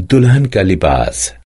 दुल्हन का लिबास।